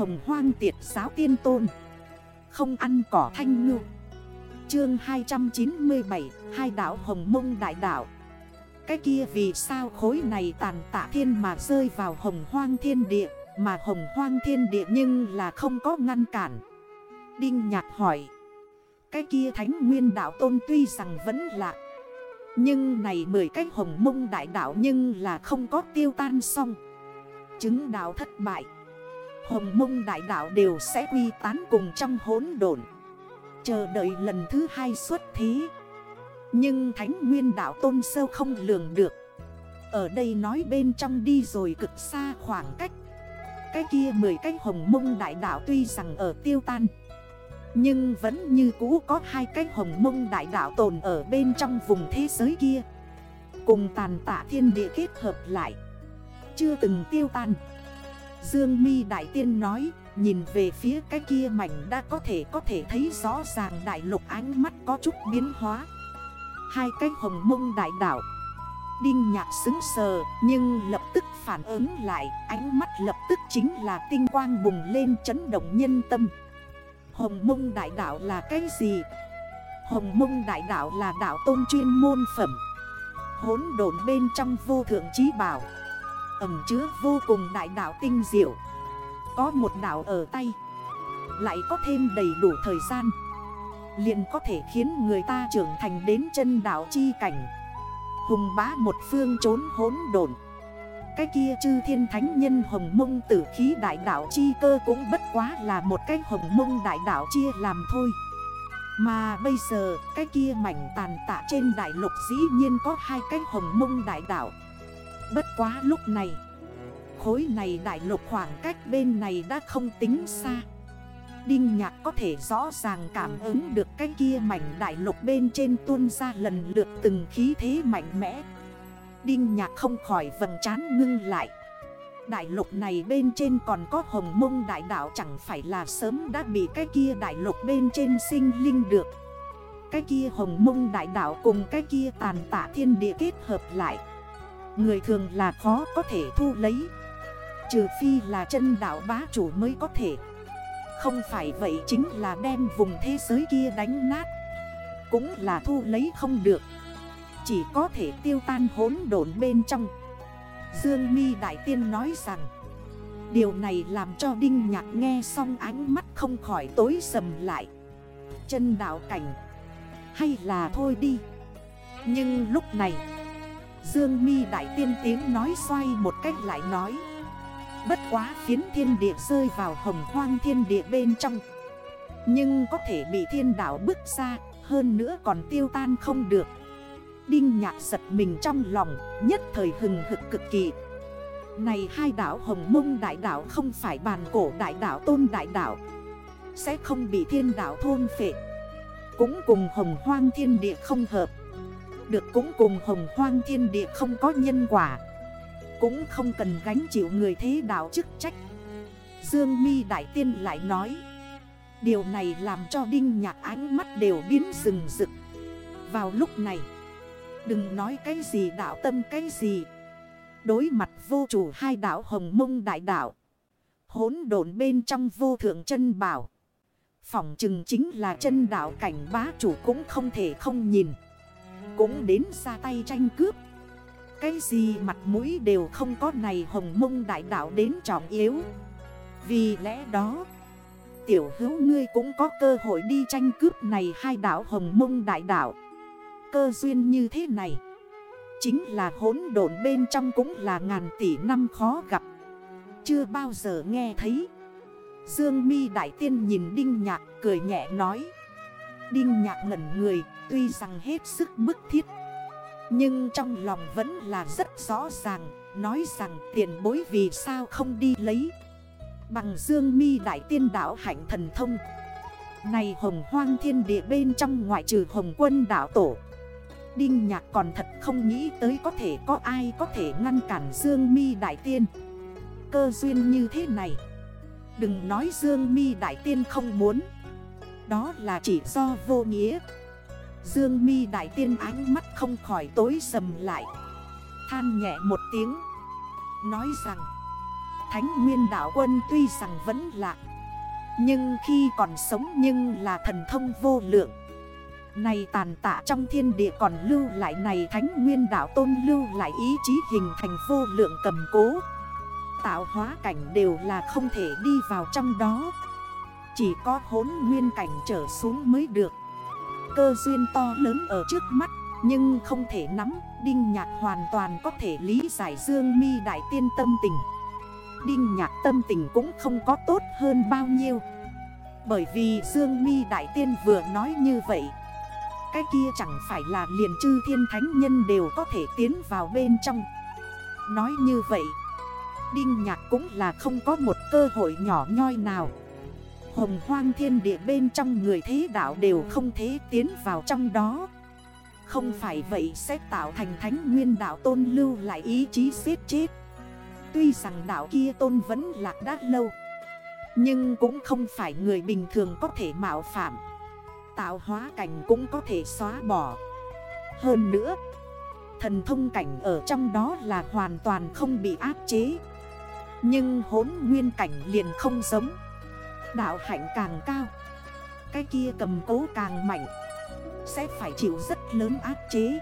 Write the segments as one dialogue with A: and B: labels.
A: Hồng hoang tiệt giáo tiên tôn. Không ăn cỏ thanh ngư. Chương 297 Hai đảo Hồng mông đại đảo Cái kia vì sao khối này tàn tạ thiên mà rơi vào hồng hoang thiên địa, Mà hồng hoang thiên địa nhưng là không có ngăn cản? Đinh nhạc hỏi. Cái kia thánh nguyên đảo tôn tuy rằng vẫn lạ, Nhưng này mười cái hồng mông đại đảo nhưng là không có tiêu tan xong. Chứng đảo thất bại. Hồng mông đại Đạo đều sẽ quy tán cùng trong hốn đồn Chờ đợi lần thứ hai xuất thí Nhưng thánh nguyên Đạo tôn sâu không lường được. Ở đây nói bên trong đi rồi cực xa khoảng cách. Cái kia mười cái hồng mông đại Đạo tuy rằng ở tiêu tan. Nhưng vẫn như cũ có hai cái hồng mông đại Đạo tồn ở bên trong vùng thế giới kia. Cùng tàn tạ thiên địa kết hợp lại. Chưa từng tiêu tan. Dương mi Đại Tiên nói, Nhìn về phía cái kia mảnh đã có thể có thể thấy rõ ràng đại lục ánh mắt có chút biến hóa. Hai cái hồng mông đại đảo Đinh nhạc xứng sờ, nhưng lập tức phản ứng lại, Ánh mắt lập tức chính là tinh quang bùng lên chấn động nhân tâm. Hồng mông đại đảo là cái gì? Hồng mông đại đảo là đảo tôn chuyên môn phẩm. Hốn đồn bên trong vô thượng trí bảo. Ẩm chứa vô cùng đại đảo tinh diệu. Có một đảo ở tay. Lại có thêm đầy đủ thời gian. Liền có thể khiến người ta trưởng thành đến chân đảo chi cảnh. Hùng bá một phương trốn hốn đồn Cái kia chư thiên thánh nhân hồng mông tử khí đại đảo chi cơ cũng bất quá là một cái hồng mông đại đảo chia làm thôi. Mà bây giờ, cái kia mảnh tàn tạ trên đại lục dĩ nhiên có hai cái hồng mông đại đảo Bất quá lúc này, Khối này đại lục khoảng cách bên này đã không tính xa. Đinh nhạc có thể rõ ràng cảm ứng được cái kia mảnh đại lục bên trên tuôn ra lần lượt từng khí thế mạnh mẽ. Đinh nhạc không khỏi vầng trán ngưng lại. Đại lục này bên trên còn có hồng mông đại đảo chẳng phải là sớm đã bị cái kia đại lục bên trên sinh linh được. Cái kia hồng mông đại đảo cùng cái kia tàn tạ thiên địa kết hợp lại. Người thường là khó có thể thu lấy. Trừ phi là chân đảo bá chủ mới có thể. Không phải vậy chính là đem vùng thế giới kia đánh nát. Cũng là thu lấy không được. Chỉ có thể tiêu tan hốn đồn bên trong. Dương mi Đại Tiên nói rằng, Điều này làm cho Đinh Nhạc nghe xong ánh mắt không khỏi tối sầm lại. Chân đảo cảnh, Hay là thôi đi. Nhưng lúc này Dương mi Đại Tiên tiếng nói xoay một cách lại nói. Bất quá phiến thiên địa rơi vào hồng hoang thiên địa bên trong. Nhưng có thể bị thiên đảo bước ra, Hơn nữa còn tiêu tan không được. Đinh nhạc giật mình trong lòng, Nhất thời hừng hực cực kỳ. Này hai đảo hồng mông đại đảo Không phải bàn cổ đại đảo tôn đại đảo Sẽ không bị thiên đảo thôn phệ. Cũng cùng hồng hoang thiên địa không hợp. Được cũng cùng hồng hoang thiên địa không có nhân quả. Cũng không cần gánh chịu người thế đạo chức trách. Dương mi Đại Tiên lại nói, Điều này làm cho Đinh Nhạc ánh mắt đều biến rừng rực. Vào lúc này, Đừng nói cái gì đạo tâm cái gì. Đối mặt vô chủ hai đảo hồng mông đại đạo Hốn đồn bên trong vô thượng chân bảo, Phỏng chừng chính là chân đảo cảnh bá chủ cũng không thể không nhìn. Cũng đến ra tay tranh cướp. Cái gì mặt mũi đều không có này hồng mông đại đảo đến trọng yếu. Vì lẽ đó, Tiểu hữu ngươi cũng có cơ hội đi tranh cướp này hai đảo hồng mông đại đảo Cơ duyên như thế này, Chính là hỗn độn bên trong cũng là ngàn tỷ năm khó gặp. Chưa bao giờ nghe thấy. Dương mi đại tiên nhìn Đinh Nhạc cười nhẹ nói. Đinh Nhạc ngẩn người tuy rằng hết sức bức thiết, nhưng trong lòng vẫn là rất rõ ràng, Nói rằng tiền bối vì sao không đi lấy. Bằng dương mi đại tiên đảo hạnh thần thông. Này hồng hoang thiên địa bên trong ngoại trừ hồng quân đảo tổ. Đinh nhạc còn thật không nghĩ tới có thể có ai có thể ngăn cản Dương mi Đại Tiên. Cơ duyên như thế này. Đừng nói Dương mi Đại Tiên không muốn. Đó là chỉ do vô nghĩa. Dương mi đại tiên ánh mắt không khỏi tối sầm lại. Than nhẹ một tiếng. Nói rằng, Thánh nguyên đạo quân tuy rằng vẫn lạc, Nhưng khi còn sống nhưng là thần thông vô lượng. Này tàn tạ trong thiên địa còn lưu lại này Thánh nguyên đạo tôn lưu lại ý chí hình thành vô lượng cầm cố. Tạo hóa cảnh đều là không thể đi vào trong đó. Chỉ có hốn nguyên cảnh trở xuống mới được. Cơ duyên to lớn ở trước mắt, Nhưng không thể nắm. Đinh nhạc hoàn toàn có thể lý giải Dương mi đại tiên tâm tình. Đinh nhạc tâm tình cũng không có tốt hơn bao nhiêu. Bởi vì Dương mi đại tiên vừa nói như vậy, Cái kia chẳng phải là liền chư thiên thánh nhân đều có thể tiến vào bên trong. Nói như vậy, Đinh nhạc cũng là không có một cơ hội nhỏ nhoi nào. Hồng hoang thiên địa bên trong người thế đạo đều không thể tiến vào trong đó. Không phải vậy sẽ tạo thành thánh nguyên đạo tôn lưu lại ý chí xếp chết. Tuy rằng đạo kia tôn vẫn lạc đã lâu, Nhưng cũng không phải người bình thường có thể mạo phạm. Tạo hóa cảnh cũng có thể xóa bỏ. Hơn nữa, Thần thông cảnh ở trong đó là hoàn toàn không bị áp chế. Nhưng hốn nguyên cảnh liền không giống. Đạo hạnh càng cao, Cái kia cầm cố càng mạnh, Sẽ phải chịu rất lớn áp chế.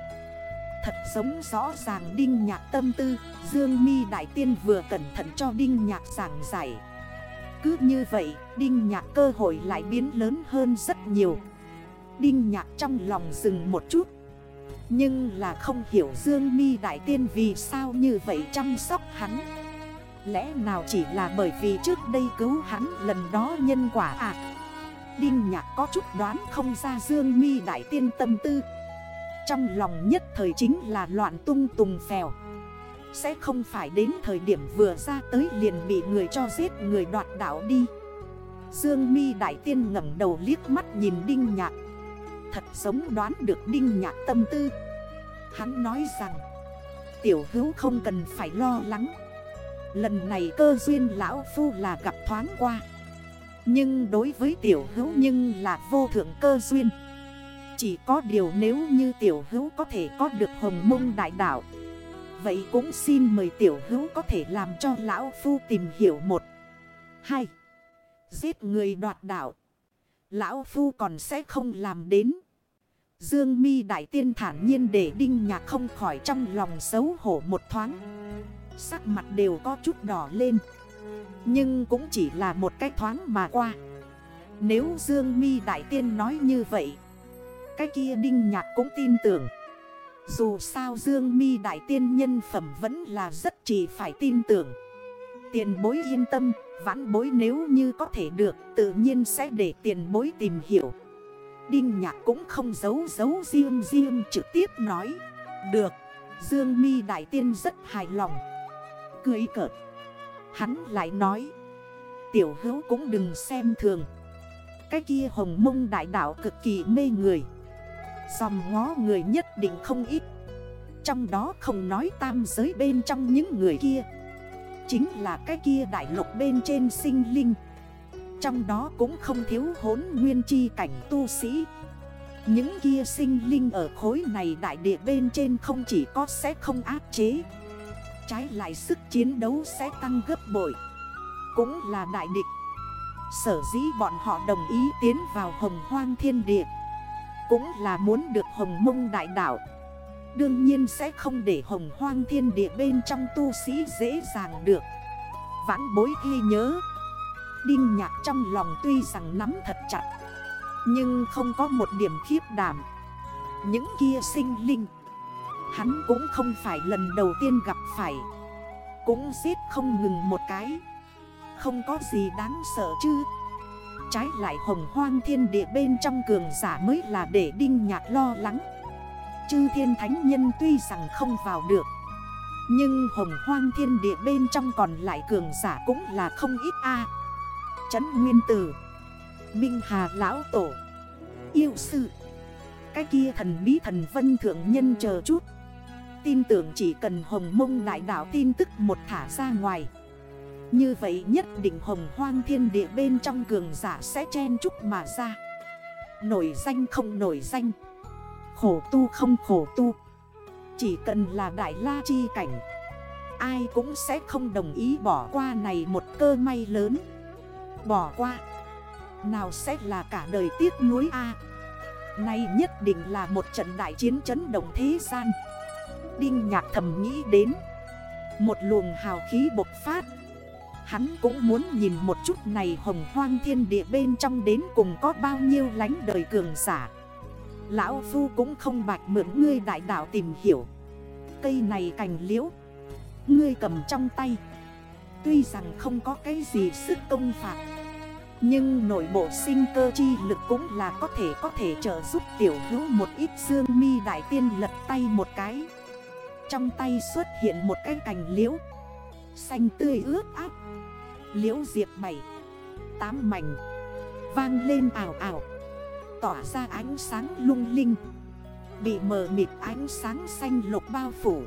A: Thật giống rõ ràng Đinh Nhạc tâm tư, Dương mi Đại Tiên vừa cẩn thận cho Đinh Nhạc giảng giải. Cứ như vậy, Đinh Nhạc cơ hội lại biến lớn hơn rất nhiều. Đinh Nhạc trong lòng dừng một chút, Nhưng là không hiểu Dương mi Đại Tiên vì sao như vậy chăm sóc hắn. Lẽ nào chỉ là bởi vì trước đây cứu hắn lần đó nhân quả à? Đinh nhạc có chút đoán không ra Dương mi Đại Tiên tâm tư. Trong lòng nhất thời chính là loạn tung tùng phèo. Sẽ không phải đến thời điểm vừa ra tới liền bị người cho giết người đoạt đảo đi. Dương mi đại tiên ngẩng đầu liếc mắt nhìn Đinh Nhạc. Thật sống đoán được Đinh Nhạc tâm tư. Hắn nói rằng, Tiểu hữu không cần phải lo lắng. Lần này cơ duyên lão phu là gặp thoáng qua. Nhưng đối với tiểu hữu nhưng là vô thượng cơ duyên. Chỉ có điều nếu như tiểu hữu có thể có được hồng mông đại đạo, Vậy cũng xin mời tiểu hữu có thể làm cho lão phu tìm hiểu một. Hai, Giết người đoạt đạo. Lão phu còn sẽ không làm đến. Dương mi đại tiên thản nhiên để đinh nhạc không khỏi trong lòng xấu hổ một thoáng. Sắc mặt đều có chút đỏ lên. Nhưng cũng chỉ là một cái thoáng mà qua. Nếu Dương mi đại tiên nói như vậy, cái kia đinh nhạc cũng tin tưởng. Dù sao Dương mi đại tiên nhân phẩm vẫn là rất chỉ phải tin tưởng. Tiền bối yên tâm, Vãn bối nếu như có thể được, Tự nhiên sẽ để tiền bối tìm hiểu. Đinh nhạc cũng không giấu giấu riêng riêng trực tiếp nói, Được. Dương mi đại tiên rất hài lòng. Cười cợt. Hắn lại nói, Tiểu hữu cũng đừng xem thường. Cái kia hồng mông đại đạo cực kỳ mê người. Dòm ngó người nhất định không ít. Trong đó không nói tam giới bên trong những người kia. Chính là cái kia đại lục bên trên sinh linh. Trong đó cũng không thiếu hốn nguyên chi cảnh tu sĩ. Những kia sinh linh ở khối này đại địa bên trên không chỉ có sẽ không áp chế Trái lại sức chiến đấu sẽ tăng gấp bội. Cũng là đại địch. Sở dĩ bọn họ đồng ý tiến vào hồng hoang thiên địa. Cũng là muốn được hồng mông đại đảo Đương nhiên sẽ không để hồng hoang thiên địa bên trong tu sĩ dễ dàng được. Vãn bối ghi nhớ. Đinh nhạc trong lòng tuy rằng nắm thật chặt. Nhưng không có một điểm khiếp đảm. Những kia sinh linh. Hắn cũng không phải lần đầu tiên gặp phải. Cũng giết không ngừng một cái. Không có gì đáng sợ chứ. Trái lại hồng hoang thiên địa bên trong cường giả mới là để đinh nhạc lo lắng. Chư thiên thánh nhân tuy rằng không vào được, Nhưng hồng hoang thiên địa bên trong còn lại cường giả cũng là không ít a. Trấn Nguyên Tử, Minh Hà Lão Tổ, Yêu Sư. Cái kia thần bí thần vân thượng nhân chờ chút. Tin tưởng chỉ cần hồng mông đại đảo tin tức một thả ra ngoài. Như vậy nhất định hồng hoang thiên địa bên trong cường giả sẽ chen chúc mà ra. Nổi danh không nổi danh. Khổ tu không khổ tu. Chỉ cần là đại la chi cảnh, Ai cũng sẽ không đồng ý bỏ qua này một cơ may lớn. Bỏ qua. Nào sẽ là cả đời tiếc nuối A. Này nhất định là một trận đại chiến chấn động thế gian. Đinh nhạc thầm nghĩ đến. Một luồng hào khí bộc phát. Hắn cũng muốn nhìn một chút này hồng hoang thiên địa bên trong đến cùng có bao nhiêu lánh đời cường giả. Lão Phu cũng không bạch mượn ngươi đại đạo tìm hiểu. Cây này cành liễu. Ngươi cầm trong tay. Tuy rằng không có cái gì sức công phạt. Nhưng nội bộ sinh cơ chi lực cũng là có thể có thể trợ giúp tiểu hữu một ít dương mi đại tiên lật tay một cái. Trong tay xuất hiện một cái cành liễu. Xanh tươi ướt áp Liễu diệp bảy. Tám mảnh. Vang lên ảo ảo. Tỏa ra ánh sáng lung linh. Bị mờ mịt ánh sáng xanh lục bao phủ.